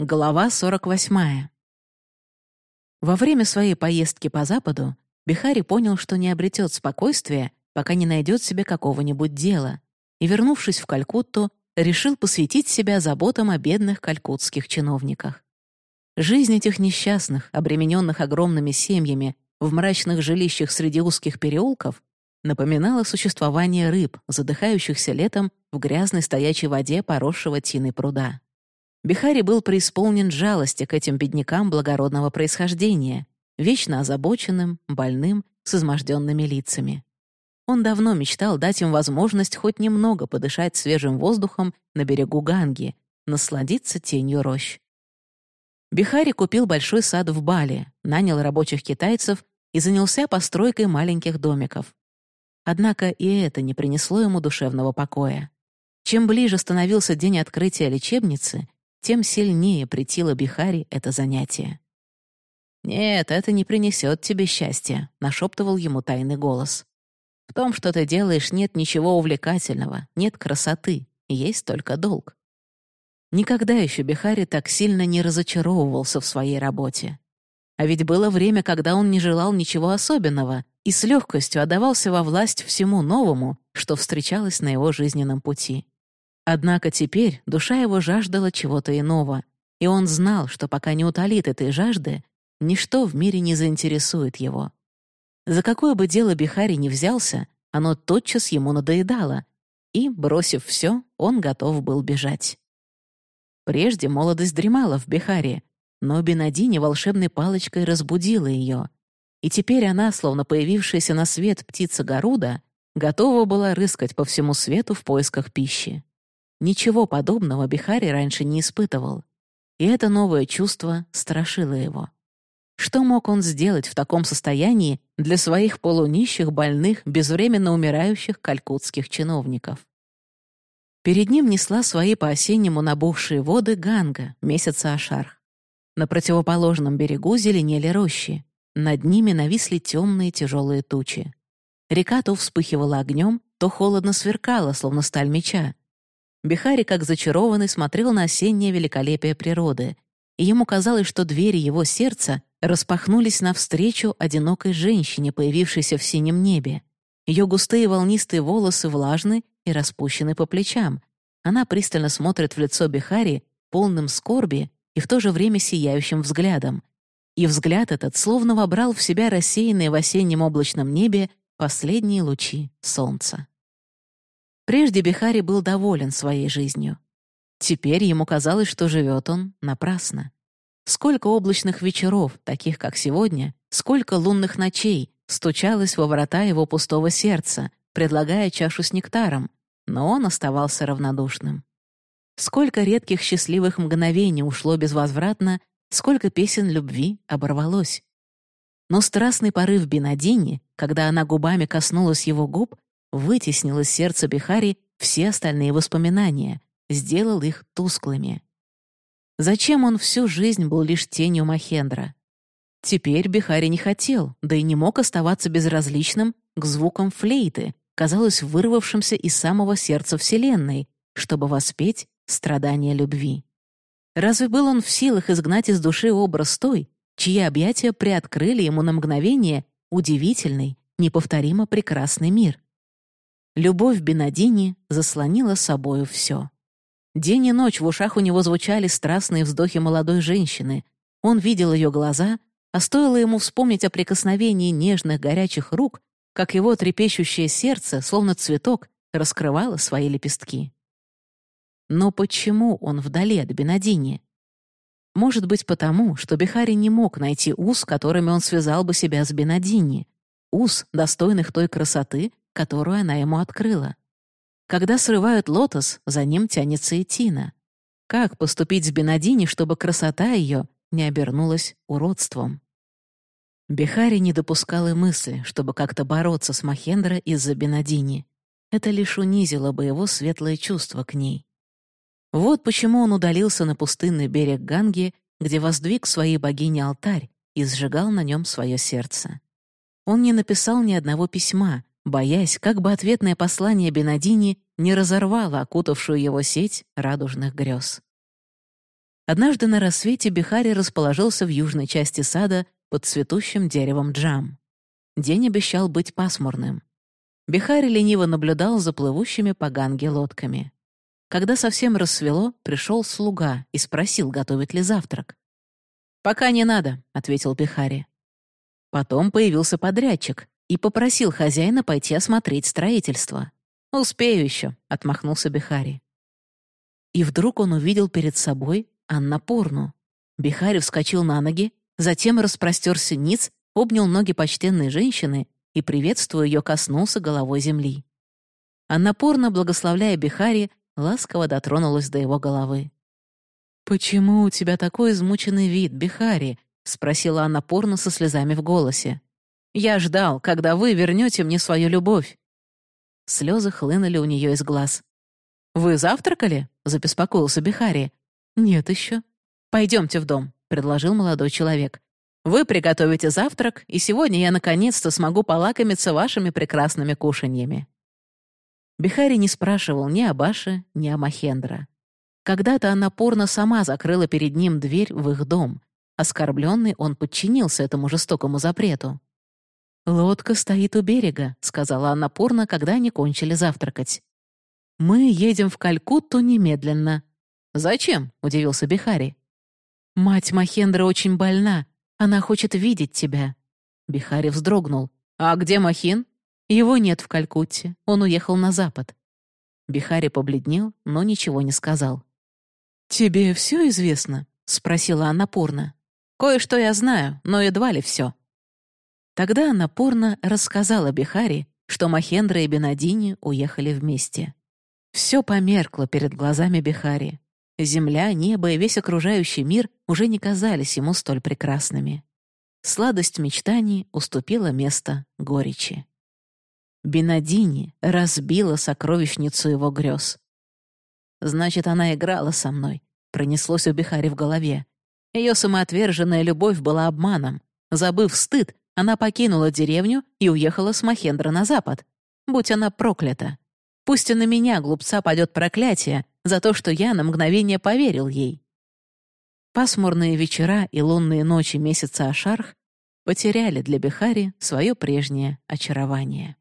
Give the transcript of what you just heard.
Глава 48. Во время своей поездки по Западу Бихари понял, что не обретет спокойствия, пока не найдет себе какого-нибудь дела, и, вернувшись в Калькутту, решил посвятить себя заботам о бедных калькутских чиновниках. Жизнь этих несчастных, обремененных огромными семьями, в мрачных жилищах среди узких переулков, напоминала существование рыб, задыхающихся летом в грязной стоячей воде поросшего тиной пруда. Бихари был преисполнен жалости к этим беднякам благородного происхождения, вечно озабоченным, больным, с изможденными лицами. Он давно мечтал дать им возможность хоть немного подышать свежим воздухом на берегу Ганги, насладиться тенью рощ. Бихари купил большой сад в Бали, нанял рабочих китайцев и занялся постройкой маленьких домиков. Однако и это не принесло ему душевного покоя. Чем ближе становился день открытия лечебницы, тем сильнее притило Бихари это занятие. «Нет, это не принесет тебе счастья», — нашептывал ему тайный голос. «В том, что ты делаешь, нет ничего увлекательного, нет красоты, есть только долг». Никогда еще Бихари так сильно не разочаровывался в своей работе. А ведь было время, когда он не желал ничего особенного и с легкостью отдавался во власть всему новому, что встречалось на его жизненном пути. Однако теперь душа его жаждала чего-то иного, и он знал, что пока не утолит этой жажды, ничто в мире не заинтересует его. За какое бы дело Бихари не взялся, оно тотчас ему надоедало, и, бросив все, он готов был бежать. Прежде молодость дремала в Бихаре, но Бенадини волшебной палочкой разбудила ее, и теперь она, словно появившаяся на свет птица Гаруда, готова была рыскать по всему свету в поисках пищи. Ничего подобного Бихари раньше не испытывал, и это новое чувство страшило его. Что мог он сделать в таком состоянии для своих полунищих, больных, безвременно умирающих калькутских чиновников? Перед ним несла свои по-осеннему набухшие воды Ганга, месяца Ашарх. На противоположном берегу зеленели рощи. Над ними нависли темные тяжелые тучи. Река то вспыхивала огнем, то холодно сверкала, словно сталь меча, Бихари, как зачарованный, смотрел на осеннее великолепие природы, и ему казалось, что двери его сердца распахнулись навстречу одинокой женщине, появившейся в синем небе. Ее густые волнистые волосы влажны и распущены по плечам. Она пристально смотрит в лицо Бихари, полным скорби и в то же время сияющим взглядом. И взгляд этот словно вобрал в себя рассеянные в осеннем облачном небе последние лучи солнца. Прежде Бихари был доволен своей жизнью. Теперь ему казалось, что живет он напрасно. Сколько облачных вечеров, таких как сегодня, сколько лунных ночей стучалось во врата его пустого сердца, предлагая чашу с нектаром, но он оставался равнодушным. Сколько редких счастливых мгновений ушло безвозвратно, сколько песен любви оборвалось. Но страстный порыв Бенадини, когда она губами коснулась его губ, вытеснил из сердца Бихари все остальные воспоминания, сделал их тусклыми. Зачем он всю жизнь был лишь тенью Махендра? Теперь Бихари не хотел, да и не мог оставаться безразличным к звукам флейты, казалось вырвавшимся из самого сердца Вселенной, чтобы воспеть страдания любви. Разве был он в силах изгнать из души образ той, чьи объятия приоткрыли ему на мгновение удивительный, неповторимо прекрасный мир? Любовь Бенадини заслонила собою все. День и ночь в ушах у него звучали страстные вздохи молодой женщины. Он видел ее глаза, а стоило ему вспомнить о прикосновении нежных горячих рук, как его трепещущее сердце, словно цветок, раскрывало свои лепестки. Но почему он вдали от Бенадини? Может быть, потому, что Бихари не мог найти уз, которыми он связал бы себя с Бенадини, уз, достойных той красоты, которую она ему открыла. Когда срывают лотос, за ним тянется и Тина. Как поступить с Бенадини, чтобы красота ее не обернулась уродством? Бихари не допускал и мысли, чтобы как-то бороться с Махендра из-за Бенадини. Это лишь унизило бы его светлое чувство к ней. Вот почему он удалился на пустынный берег Ганги, где воздвиг своей богине алтарь и сжигал на нем свое сердце. Он не написал ни одного письма, боясь, как бы ответное послание Бенадини не разорвало окутавшую его сеть радужных грез. Однажды на рассвете Бихари расположился в южной части сада под цветущим деревом джам. День обещал быть пасмурным. Бихари лениво наблюдал за плывущими по ганге лодками. Когда совсем рассвело, пришел слуга и спросил, готовит ли завтрак. «Пока не надо», — ответил Бихари. Потом появился подрядчик и попросил хозяина пойти осмотреть строительство. «Успею еще», — отмахнулся Бихари. И вдруг он увидел перед собой Аннапурну. Бихари вскочил на ноги, затем распростерся ниц, обнял ноги почтенной женщины и, приветствуя ее, коснулся головой земли. Аннапурна, благословляя Бихари, ласково дотронулась до его головы. «Почему у тебя такой измученный вид, Бихари?» — спросила она порно со слезами в голосе. «Я ждал, когда вы вернете мне свою любовь». Слезы хлынули у нее из глаз. «Вы завтракали?» — забеспокоился Бихари. «Нет еще». «Пойдемте в дом», — предложил молодой человек. «Вы приготовите завтрак, и сегодня я наконец-то смогу полакомиться вашими прекрасными кушаньями». Бихари не спрашивал ни о Баше, ни о Махендра. Когда-то она порно сама закрыла перед ним дверь в их дом. Оскорбленный, он подчинился этому жестокому запрету. «Лодка стоит у берега», — сказала она порно, когда они кончили завтракать. «Мы едем в Калькутту немедленно». «Зачем?» — удивился Бихари. «Мать Махендра очень больна. Она хочет видеть тебя». Бихари вздрогнул. «А где Махин?» «Его нет в Калькутте. Он уехал на запад». Бихари побледнел, но ничего не сказал. «Тебе все известно?» — спросила она порно. «Кое-что я знаю, но едва ли все». Тогда она порно рассказала Бихари, что Махендра и Бенадини уехали вместе. Все померкло перед глазами Бихари. Земля, небо и весь окружающий мир уже не казались ему столь прекрасными. Сладость мечтаний уступила место горечи. Бенадини разбила сокровищницу его грез. Значит, она играла со мной, пронеслось у Бихари в голове. Ее самоотверженная любовь была обманом. Забыв стыд, она покинула деревню и уехала с Махендра на запад. Будь она проклята. Пусть и на меня, глупца, падет проклятие за то, что я на мгновение поверил ей. Пасмурные вечера и лунные ночи месяца Ашарх потеряли для Бихари свое прежнее очарование.